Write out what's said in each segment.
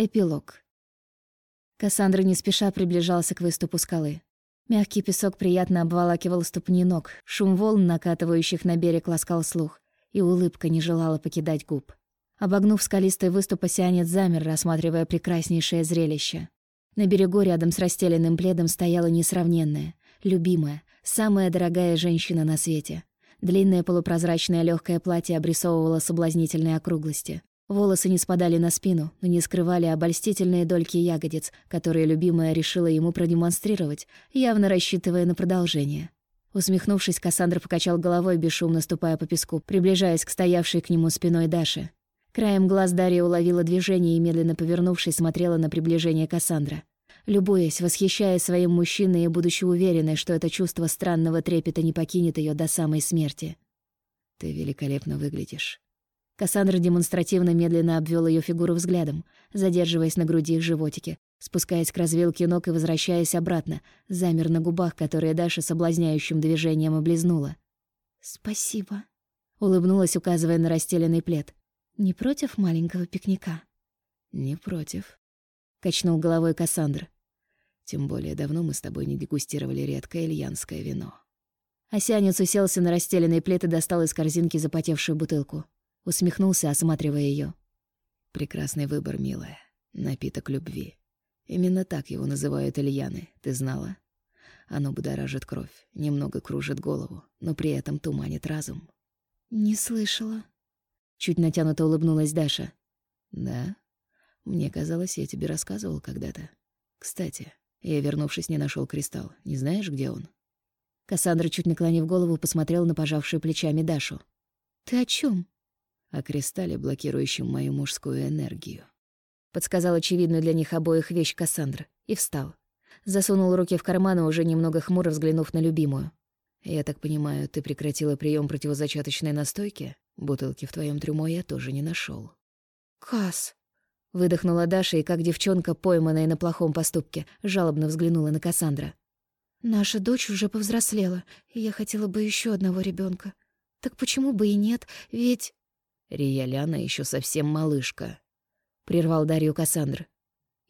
Эпилог. Кассандра не спеша приближался к выступу скалы. Мягкий песок приятно обволакивал ступни ног, шум волн, накатывающих на берег, ласкал слух, и улыбка не желала покидать губ. Обогнув скалистый выступ, осянец замер, рассматривая прекраснейшее зрелище. На берегу рядом с расстеленным пледом стояла несравненная, любимая, самая дорогая женщина на свете. Длинное полупрозрачное легкое платье обрисовывало соблазнительные округлости. Волосы не спадали на спину, но не скрывали обольстительные дольки ягодиц, которые любимая решила ему продемонстрировать, явно рассчитывая на продолжение. Усмехнувшись, Кассандра покачал головой, бесшумно ступая по песку, приближаясь к стоявшей к нему спиной Даше. Краем глаз Дарья уловила движение и, медленно повернувшись, смотрела на приближение Кассандра. Любуясь, восхищаясь своим мужчиной и будучи уверенной, что это чувство странного трепета не покинет ее до самой смерти. «Ты великолепно выглядишь», Кассандра демонстративно медленно обвел ее фигуру взглядом, задерживаясь на груди их животике, спускаясь к развилке ног и возвращаясь обратно, замер на губах, которые Даша соблазняющим движением облизнула. «Спасибо», — улыбнулась, указывая на расстеленный плед. «Не против маленького пикника?» «Не против», — качнул головой Кассандра. «Тем более давно мы с тобой не дегустировали редкое ильянское вино». Осянец уселся на расстеленный плед и достал из корзинки запотевшую бутылку усмехнулся, осматривая ее. Прекрасный выбор, милая. Напиток любви. Именно так его называют Ильяны, ты знала? Оно будоражит кровь, немного кружит голову, но при этом туманит разум. Не слышала. Чуть натянуто улыбнулась Даша. Да? Мне казалось, я тебе рассказывал когда-то. Кстати, я, вернувшись, не нашел кристалл. Не знаешь, где он? Кассандра, чуть наклонив голову, посмотрела на пожавшую плечами Дашу. «Ты о чем? О кристалле, блокирующем мою мужскую энергию. Подсказал очевидную для них обоих вещь Кассандра и встал. Засунул руки в карманы, уже немного хмуро взглянув на любимую. «Я так понимаю, ты прекратила прием противозачаточной настойки? Бутылки в твоем трюмо я тоже не нашел. «Касс!» — выдохнула Даша и, как девчонка, пойманная на плохом поступке, жалобно взглянула на Кассандра. «Наша дочь уже повзрослела, и я хотела бы еще одного ребенка. Так почему бы и нет? Ведь...» Рияляна еще совсем малышка», — прервал Дарью Кассандр.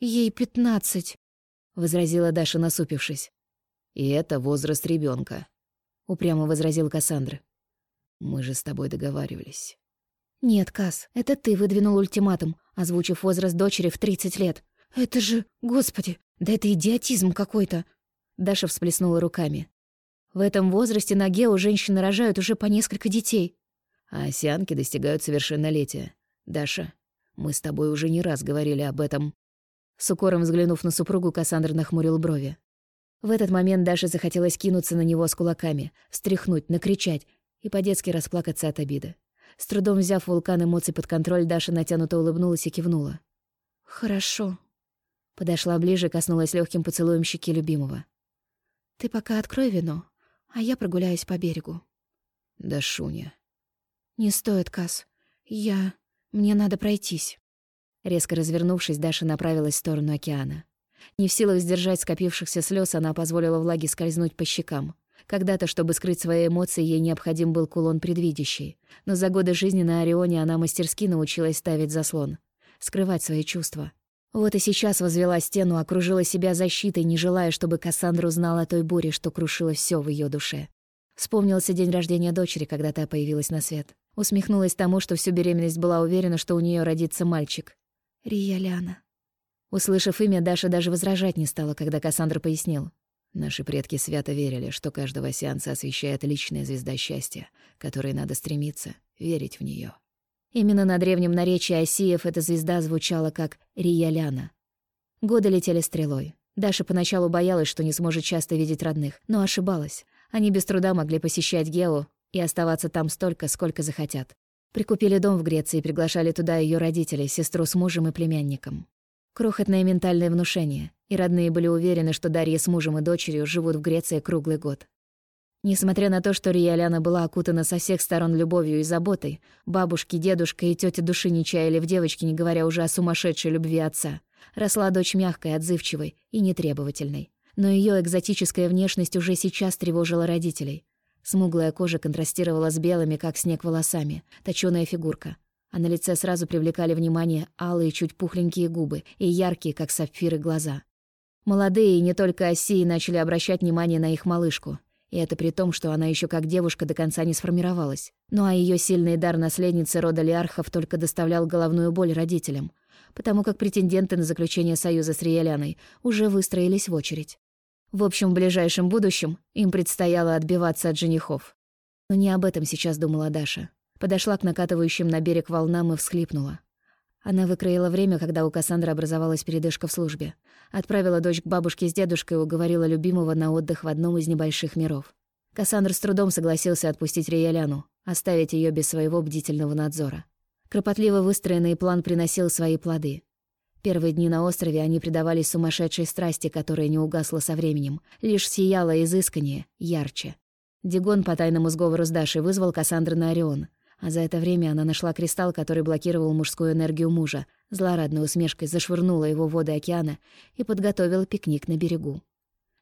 «Ей пятнадцать», — возразила Даша, насупившись. «И это возраст ребенка, упрямо возразил Кассандр. «Мы же с тобой договаривались». «Нет, Касс, это ты выдвинул ультиматум, озвучив возраст дочери в тридцать лет. Это же... Господи, да это идиотизм какой-то!» Даша всплеснула руками. «В этом возрасте на Гео женщины рожают уже по несколько детей а осянки достигают совершеннолетия. Даша, мы с тобой уже не раз говорили об этом». С укором взглянув на супругу, Кассандр нахмурил брови. В этот момент Даша захотелось кинуться на него с кулаками, встряхнуть, накричать и по-детски расплакаться от обиды. С трудом взяв вулкан эмоций под контроль, Даша натянуто улыбнулась и кивнула. «Хорошо». Подошла ближе, коснулась легким поцелуем щеки любимого. «Ты пока открой вино, а я прогуляюсь по берегу». «Да, Шуня, «Не стоит, Кас. Я... Мне надо пройтись». Резко развернувшись, Даша направилась в сторону океана. Не в силах сдержать скопившихся слез, она позволила влаге скользнуть по щекам. Когда-то, чтобы скрыть свои эмоции, ей необходим был кулон предвидящий. Но за годы жизни на Орионе она мастерски научилась ставить заслон. Скрывать свои чувства. Вот и сейчас возвела стену, окружила себя защитой, не желая, чтобы Кассандра узнала о той буре, что крушила все в ее душе. Вспомнился день рождения дочери, когда та появилась на свет. Усмехнулась тому, что всю беременность была уверена, что у нее родится мальчик. Рияляна. Услышав имя, Даша даже возражать не стала, когда Кассандра пояснил. Наши предки свято верили, что каждого сеанса освещает личная звезда счастья, которой надо стремиться, верить в нее. Именно на древнем наречии Осиев эта звезда звучала как Рияляна. Годы летели стрелой. Даша поначалу боялась, что не сможет часто видеть родных, но ошибалась. Они без труда могли посещать Гео, и оставаться там столько, сколько захотят. Прикупили дом в Греции и приглашали туда ее родителей, сестру с мужем и племянником. Крохотное ментальное внушение, и родные были уверены, что Дарья с мужем и дочерью живут в Греции круглый год. Несмотря на то, что Риаляна была окутана со всех сторон любовью и заботой, бабушки, дедушка и тетя души не чаяли в девочке, не говоря уже о сумасшедшей любви отца. Росла дочь мягкой, отзывчивой и нетребовательной. Но ее экзотическая внешность уже сейчас тревожила родителей. Смуглая кожа контрастировала с белыми, как снег, волосами, точёная фигурка. а на лице сразу привлекали внимание алые, чуть пухленькие губы и яркие, как сапфиры, глаза. Молодые и не только осии начали обращать внимание на их малышку. И это при том, что она еще как девушка до конца не сформировалась. Ну а ее сильный дар наследницы рода Лиархов только доставлял головную боль родителям, потому как претенденты на заключение союза с Риеляной уже выстроились в очередь. В общем, в ближайшем будущем им предстояло отбиваться от женихов. Но не об этом сейчас думала Даша. Подошла к накатывающим на берег волнам и всхлипнула. Она выкроила время, когда у Кассандры образовалась передышка в службе. Отправила дочь к бабушке с дедушкой и уговорила любимого на отдых в одном из небольших миров. Кассандр с трудом согласился отпустить Риеляну, оставить ее без своего бдительного надзора. Кропотливо выстроенный план приносил свои плоды. Первые дни на острове они предавались сумасшедшей страсти, которая не угасла со временем, лишь сияла изысканнее, ярче. Дигон по тайному сговору с Дашей вызвал Кассандру на Орион, а за это время она нашла кристалл, который блокировал мужскую энергию мужа, злорадной усмешкой зашвырнула его в воды океана и подготовила пикник на берегу.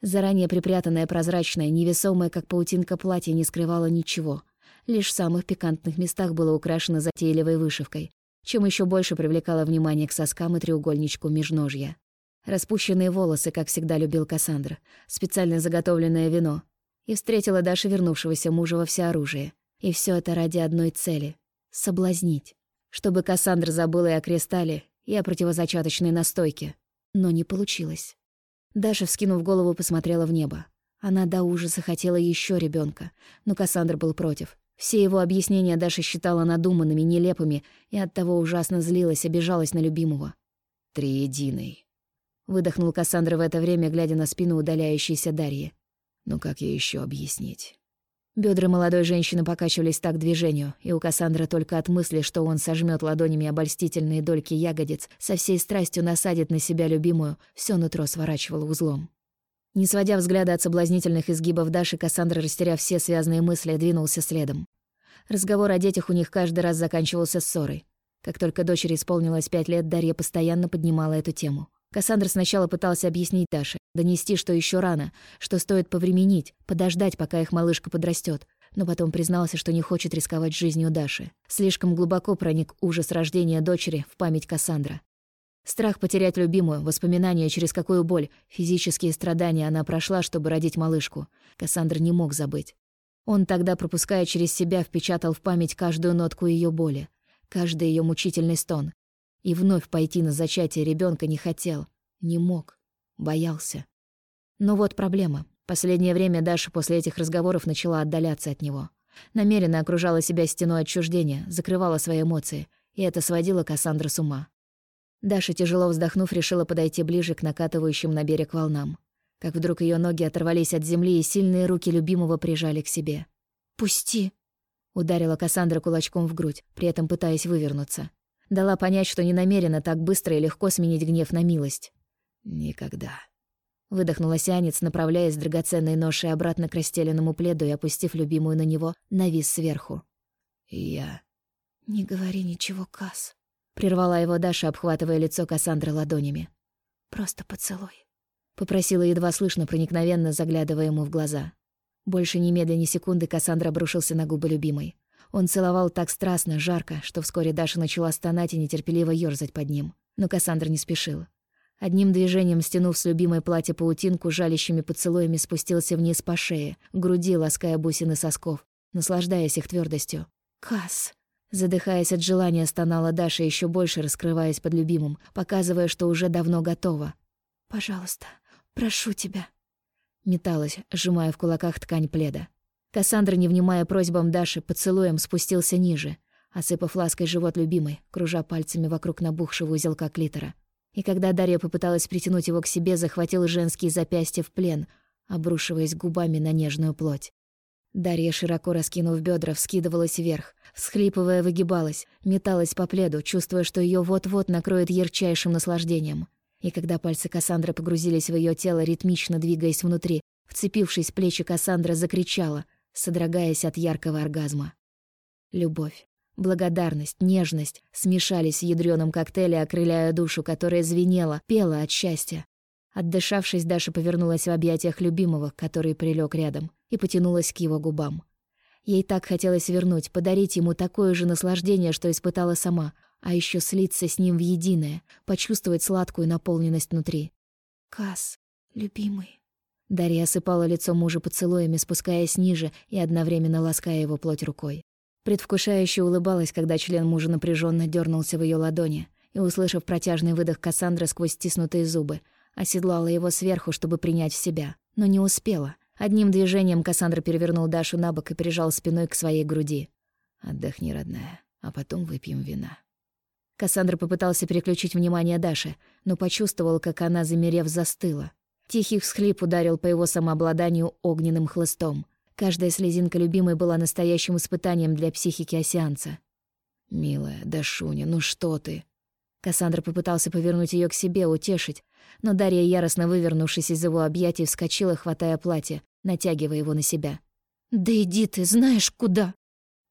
Заранее припрятанное прозрачное, невесомое, как паутинка платье, не скрывало ничего. Лишь в самых пикантных местах было украшено затейливой вышивкой, чем еще больше привлекало внимание к соскам и треугольничку межножья. Распущенные волосы, как всегда любил Кассандра, специально заготовленное вино. И встретила Даша вернувшегося мужа во всеоружие. И все это ради одной цели — соблазнить. Чтобы Кассандра забыла и о кристалле, и о противозачаточной настойке. Но не получилось. Даша, вскинув голову, посмотрела в небо. Она до ужаса хотела еще ребенка, но Кассандр был против. Все его объяснения Даша считала надуманными, нелепыми, и оттого ужасно злилась, обижалась на любимого. «Триединый», — выдохнул Кассандра в это время, глядя на спину удаляющейся Дарьи. «Ну как ей еще объяснить?» Бедра молодой женщины покачивались так движению, и у Кассандра только от мысли, что он сожмет ладонями обольстительные дольки ягодиц, со всей страстью насадит на себя любимую, все нутро сворачивало узлом. Не сводя взгляда от соблазнительных изгибов Даши, Кассандра, растеряв все связанные мысли, двинулся следом. Разговор о детях у них каждый раз заканчивался ссорой. Как только дочери исполнилось пять лет, Дарья постоянно поднимала эту тему. Кассандра сначала пытался объяснить Даше, донести, что еще рано, что стоит повременить, подождать, пока их малышка подрастет, но потом признался, что не хочет рисковать жизнью Даши. Слишком глубоко проник ужас рождения дочери в память Кассандра. Страх потерять любимую, воспоминания, через какую боль, физические страдания она прошла, чтобы родить малышку. Кассандр не мог забыть. Он тогда, пропуская через себя, впечатал в память каждую нотку ее боли, каждый ее мучительный стон, и вновь пойти на зачатие ребенка не хотел, не мог, боялся. Но вот проблема. Последнее время Даша после этих разговоров начала отдаляться от него. Намеренно окружала себя стеной отчуждения, закрывала свои эмоции, и это сводило Кассандра с ума. Даша, тяжело вздохнув, решила подойти ближе к накатывающим на берег волнам. Как вдруг ее ноги оторвались от земли, и сильные руки любимого прижали к себе. «Пусти!» — ударила Кассандра кулачком в грудь, при этом пытаясь вывернуться. Дала понять, что не намерена так быстро и легко сменить гнев на милость. «Никогда». Выдохнула сианец, направляясь с драгоценной ношей обратно к расстеленному пледу и, опустив любимую на него, навис сверху. «Я...» «Не говори ничего, Кас. Прервала его Даша, обхватывая лицо Кассандры ладонями. «Просто поцелуй», — попросила едва слышно, проникновенно заглядывая ему в глаза. Больше ни медля секунды Кассандра обрушился на губы любимой. Он целовал так страстно, жарко, что вскоре Даша начала стонать и нетерпеливо ёрзать под ним. Но Кассандра не спешил. Одним движением, стянув с любимой платье паутинку, жалящими поцелуями спустился вниз по шее, груди, лаская бусины сосков, наслаждаясь их твердостью. «Касс!» Задыхаясь от желания, стонала Даша, еще больше раскрываясь под любимым, показывая, что уже давно готова. «Пожалуйста, прошу тебя!» Металась, сжимая в кулаках ткань пледа. Кассандра, не внимая просьбам Даши, поцелуем спустился ниже, осыпав лаской живот любимой, кружа пальцами вокруг набухшего узелка клитора. И когда Дарья попыталась притянуть его к себе, захватил женские запястья в плен, обрушиваясь губами на нежную плоть. Дарья, широко раскинув бедра, вскидывалась вверх, всхлипывая, выгибалась, металась по пледу, чувствуя, что ее вот-вот накроет ярчайшим наслаждением. И когда пальцы Кассандры погрузились в ее тело, ритмично двигаясь внутри, вцепившись в плечи Кассандра, закричала, содрогаясь от яркого оргазма. Любовь, благодарность, нежность смешались в ядрёном коктейле, окрыляя душу, которая звенела, пела от счастья. Отдышавшись, Даша повернулась в объятиях любимого, который прилег рядом, и потянулась к его губам. Ей так хотелось вернуть, подарить ему такое же наслаждение, что испытала сама, а еще слиться с ним в единое, почувствовать сладкую наполненность внутри. «Кас, любимый». Дарья осыпала лицо мужа поцелуями, спускаясь ниже и одновременно лаская его плоть рукой. Предвкушающе улыбалась, когда член мужа напряженно дернулся в ее ладони, и, услышав протяжный выдох Кассандры сквозь стиснутые зубы, оседлала его сверху, чтобы принять в себя, но не успела. Одним движением Кассандра перевернул Дашу на бок и прижал спиной к своей груди. «Отдохни, родная, а потом выпьем вина». Кассандра попытался переключить внимание Даши, но почувствовал, как она, замерев, застыла. Тихий всхлип ударил по его самообладанию огненным хлыстом. Каждая слезинка любимой была настоящим испытанием для психики осянца. «Милая, Дашуня, ну что ты?» Кассандра попытался повернуть ее к себе, утешить, но Дарья, яростно вывернувшись из его объятий, вскочила, хватая платье, натягивая его на себя. «Да иди ты, знаешь куда!»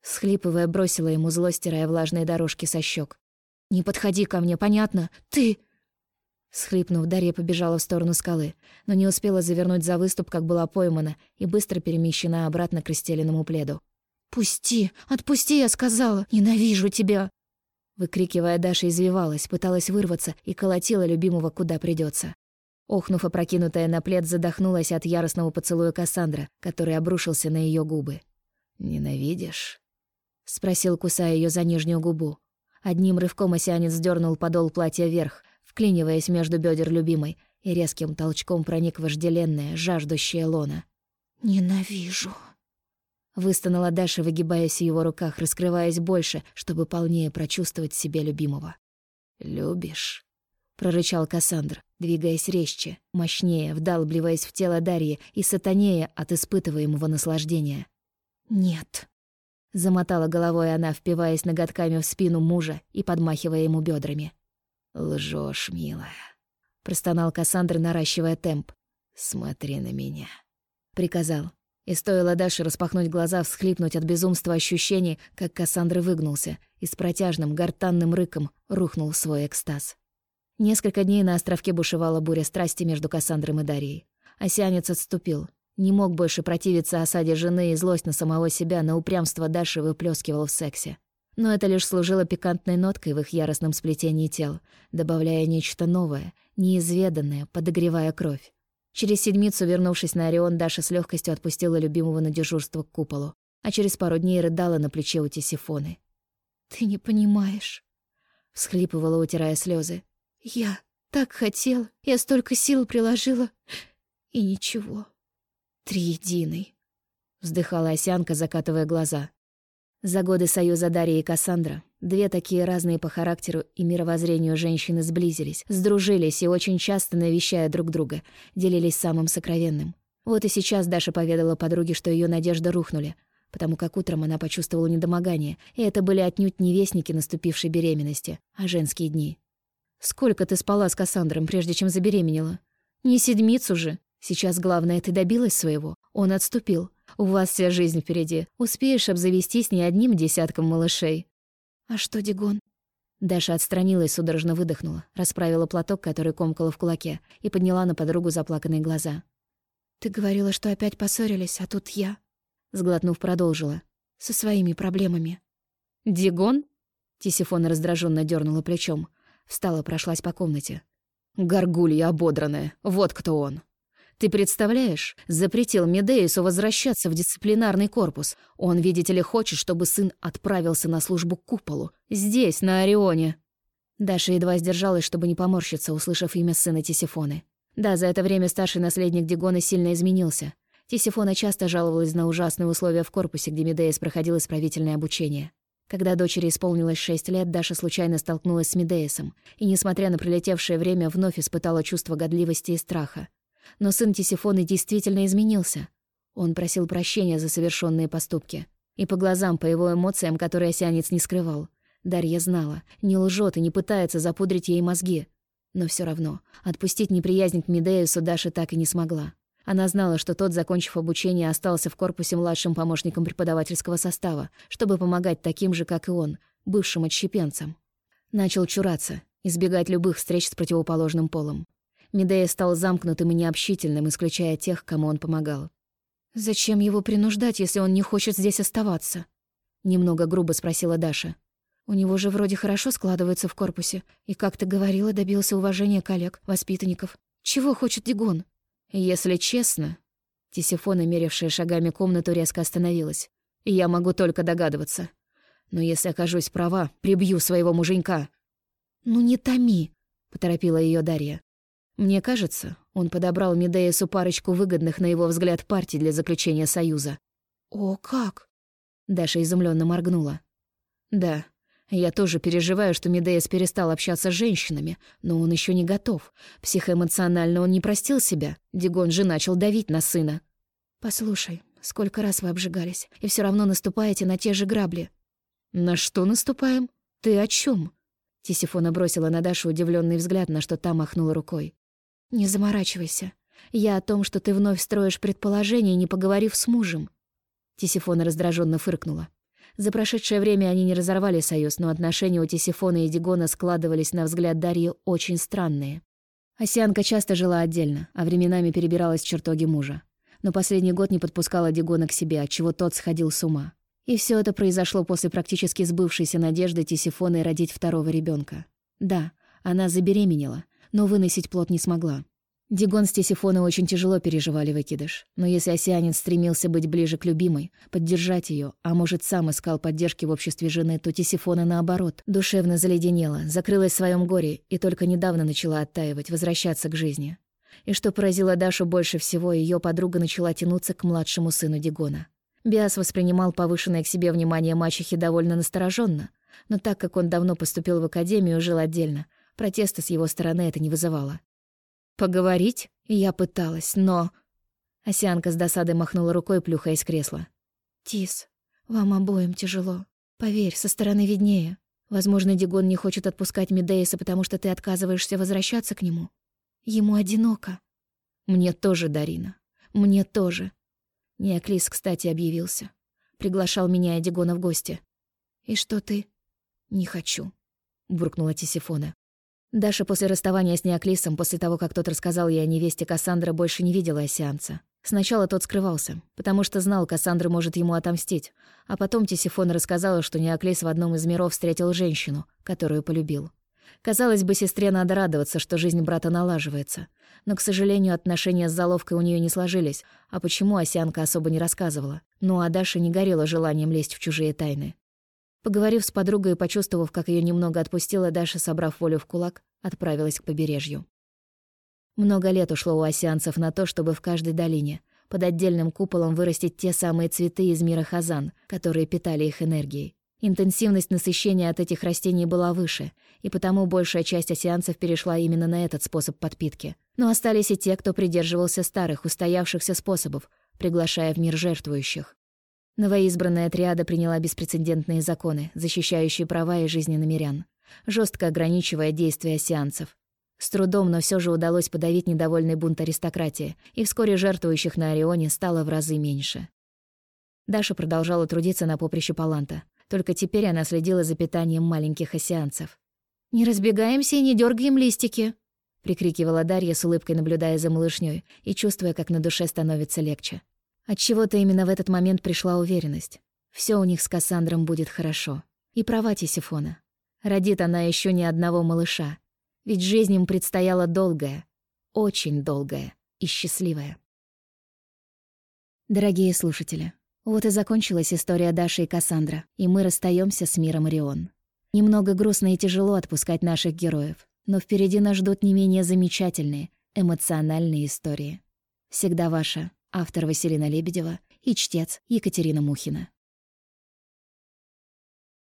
Схлипывая, бросила ему зло, стирая влажные дорожки со щек. «Не подходи ко мне, понятно? Ты...» Схлипнув, Дарья побежала в сторону скалы, но не успела завернуть за выступ, как была поймана и быстро перемещена обратно к расстеленному пледу. «Пусти! Отпусти, я сказала! Ненавижу тебя!» Выкрикивая, Даша извивалась, пыталась вырваться и колотила любимого куда придется. Охнув, опрокинутая на плед, задохнулась от яростного поцелуя Кассандра, который обрушился на ее губы. «Ненавидишь?» — спросил, кусая ее за нижнюю губу. Одним рывком осянец дернул подол платья вверх, вклиниваясь между бедер любимой, и резким толчком проник вожделенное, жаждущее лона. «Ненавижу!» Выстонала Даша, выгибаясь в его руках, раскрываясь больше, чтобы полнее прочувствовать себе любимого. «Любишь?» прорычал Кассандр, двигаясь резче, мощнее, вдалбливаясь в тело Дарьи и сатанея от испытываемого наслаждения. «Нет», — замотала головой она, впиваясь ноготками в спину мужа и подмахивая ему бедрами. Лжешь, милая», — простонал Кассандр, наращивая темп. «Смотри на меня», — приказал. И стоило Даше распахнуть глаза, всхлипнуть от безумства ощущений, как Кассандр выгнулся и с протяжным гортанным рыком рухнул свой экстаз. Несколько дней на островке бушевала буря страсти между Кассандром и Дарьей. Осянец отступил. Не мог больше противиться осаде жены и злость на самого себя, на упрямство Даши выплескивал в сексе. Но это лишь служило пикантной ноткой в их яростном сплетении тел, добавляя нечто новое, неизведанное, подогревая кровь. Через седмицу, вернувшись на Орион, Даша с легкостью отпустила любимого на дежурство к куполу, а через пару дней рыдала на плече у Тисифоны. «Ты не понимаешь», — всхлипывала, утирая слезы. Я так хотела, я столько сил приложила, и ничего. Триединый. Вздыхала Осянка, закатывая глаза. За годы союза Дарьи и Кассандра две такие разные по характеру и мировоззрению женщины сблизились, сдружились и очень часто, навещая друг друга, делились самым сокровенным. Вот и сейчас Даша поведала подруге, что ее надежды рухнули, потому как утром она почувствовала недомогание, и это были отнюдь не вестники наступившей беременности, а женские дни. Сколько ты спала с Кассандром, прежде чем забеременела? Не седмицу же. Сейчас главное, ты добилась своего. Он отступил. У вас вся жизнь впереди. Успеешь обзавестись не одним десятком малышей. А что, Дигон? Даша отстранилась, судорожно выдохнула, расправила платок, который комкала в кулаке, и подняла на подругу заплаканные глаза. «Ты говорила, что опять поссорились, а тут я...» Сглотнув, продолжила. «Со своими проблемами». «Дигон?» Тисифона раздраженно дернула плечом. Встала, прошлась по комнате. «Горгулья ободранная, вот кто он!» «Ты представляешь, запретил Медеису возвращаться в дисциплинарный корпус. Он, видите ли, хочет, чтобы сын отправился на службу к куполу. Здесь, на Орионе». Даша едва сдержалась, чтобы не поморщиться, услышав имя сына Тисифоны. Да, за это время старший наследник Дигона сильно изменился. Тисифона часто жаловалась на ужасные условия в корпусе, где Медеис проходил исправительное обучение. Когда дочери исполнилось шесть лет, Даша случайно столкнулась с Медеисом, и, несмотря на пролетевшее время, вновь испытала чувство годливости и страха. Но сын Тисифоны действительно изменился. Он просил прощения за совершенные поступки. И по глазам, по его эмоциям, которые осянец не скрывал. Дарья знала, не лжет и не пытается запудрить ей мозги. Но все равно, отпустить неприязнь к Медеису Даша так и не смогла. Она знала, что тот, закончив обучение, остался в корпусе младшим помощником преподавательского состава, чтобы помогать таким же, как и он, бывшим отщепенцам. Начал чураться, избегать любых встреч с противоположным полом. Медея стал замкнутым и необщительным, исключая тех, кому он помогал. «Зачем его принуждать, если он не хочет здесь оставаться?» Немного грубо спросила Даша. «У него же вроде хорошо складывается в корпусе, и, как ты говорила, добился уважения коллег, воспитанников. Чего хочет Дигон?» «Если честно...» Тисифона, мерившая шагами комнату, резко остановилась. «Я могу только догадываться. Но если окажусь права, прибью своего муженька». «Ну не томи», — поторопила ее Дарья. Мне кажется, он подобрал Медеясу парочку выгодных, на его взгляд, партий для заключения союза. «О, как?» Даша изумленно моргнула. «Да, я тоже переживаю, что Медеяс перестал общаться с женщинами, но он еще не готов. Психоэмоционально он не простил себя. Дигон же начал давить на сына». «Послушай, сколько раз вы обжигались, и все равно наступаете на те же грабли». «На что наступаем? Ты о чем? Тисифона бросила на Дашу удивленный взгляд, на что та махнула рукой. «Не заморачивайся. Я о том, что ты вновь строишь предположение, не поговорив с мужем». Тисифона раздраженно фыркнула. За прошедшее время они не разорвали союз, но отношения у Тисифона и Дигона складывались, на взгляд Дарьи, очень странные. Осянка часто жила отдельно, а временами перебиралась в чертоги мужа. Но последний год не подпускала Дигона к себе, отчего тот сходил с ума. И все это произошло после практически сбывшейся надежды Тисифоны родить второго ребенка. Да, она забеременела, но выносить плод не смогла. Дигон с Тисифоной очень тяжело переживали выкидыш, но если осянин стремился быть ближе к любимой, поддержать ее, а может, сам искал поддержки в обществе жены, то Тисифона, наоборот, душевно заледенела, закрылась в своем горе и только недавно начала оттаивать, возвращаться к жизни. И что поразило Дашу больше всего, ее подруга начала тянуться к младшему сыну Дигона. Биас воспринимал повышенное к себе внимание мачехи довольно настороженно, но так как он давно поступил в академию и жил отдельно, Протеста с его стороны это не вызывало. Поговорить? Я пыталась, но... Осянка с досадой махнула рукой, плюхаясь в кресло. «Тис, вам обоим тяжело. Поверь, со стороны виднее. Возможно, Дигон не хочет отпускать Медеиса, потому что ты отказываешься возвращаться к нему. Ему одиноко». «Мне тоже, Дарина. Мне тоже». Неоклис, кстати, объявился. Приглашал меня и Дигона в гости. «И что ты?» «Не хочу», — буркнула Тисифона. Даша после расставания с Неоклисом, после того, как тот рассказал ей о невесте Кассандра, больше не видела Осианца. Сначала тот скрывался, потому что знал, Кассандра может ему отомстить, а потом Тисифона рассказала, что Неоклис в одном из миров встретил женщину, которую полюбил. Казалось бы, сестре надо радоваться, что жизнь брата налаживается. Но, к сожалению, отношения с заловкой у нее не сложились, а почему Осянка особо не рассказывала. Ну а Даша не горела желанием лезть в чужие тайны. Поговорив с подругой и почувствовав, как ее немного отпустила, Даша, собрав волю в кулак, отправилась к побережью. Много лет ушло у осянцев на то, чтобы в каждой долине, под отдельным куполом вырастить те самые цветы из мира Хазан, которые питали их энергией. Интенсивность насыщения от этих растений была выше, и потому большая часть осянцев перешла именно на этот способ подпитки. Но остались и те, кто придерживался старых, устоявшихся способов, приглашая в мир жертвующих. Новоизбранная триада приняла беспрецедентные законы, защищающие права и жизни намерян, жестко ограничивая действия сеансов. С трудом, но все же удалось подавить недовольный бунт аристократии, и вскоре жертвующих на Орионе стало в разы меньше. Даша продолжала трудиться на поприще Паланта, только теперь она следила за питанием маленьких осеанцев. «Не разбегаемся и не дергаем листики!» — прикрикивала Дарья с улыбкой, наблюдая за малышней и чувствуя, как на душе становится легче. Отчего-то именно в этот момент пришла уверенность. Все у них с Кассандром будет хорошо. И права Тисифона. Родит она еще ни одного малыша. Ведь жизнь им предстояла долгая, очень долгая и счастливая. Дорогие слушатели, вот и закончилась история Даши и Кассандра, и мы расстаемся с миром Орион. Немного грустно и тяжело отпускать наших героев, но впереди нас ждут не менее замечательные, эмоциональные истории. Всегда ваша Автор Василина Лебедева и чтец Екатерина Мухина.